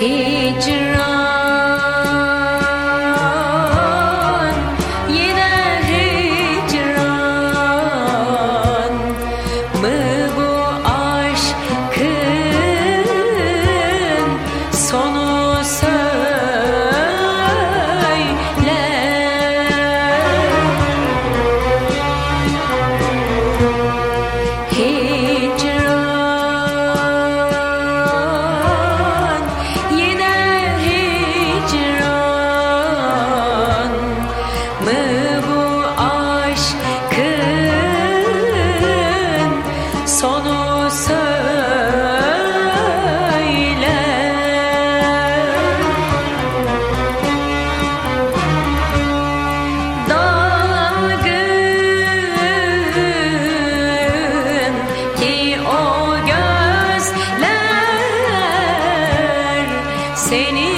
Hicran o gözler. Seni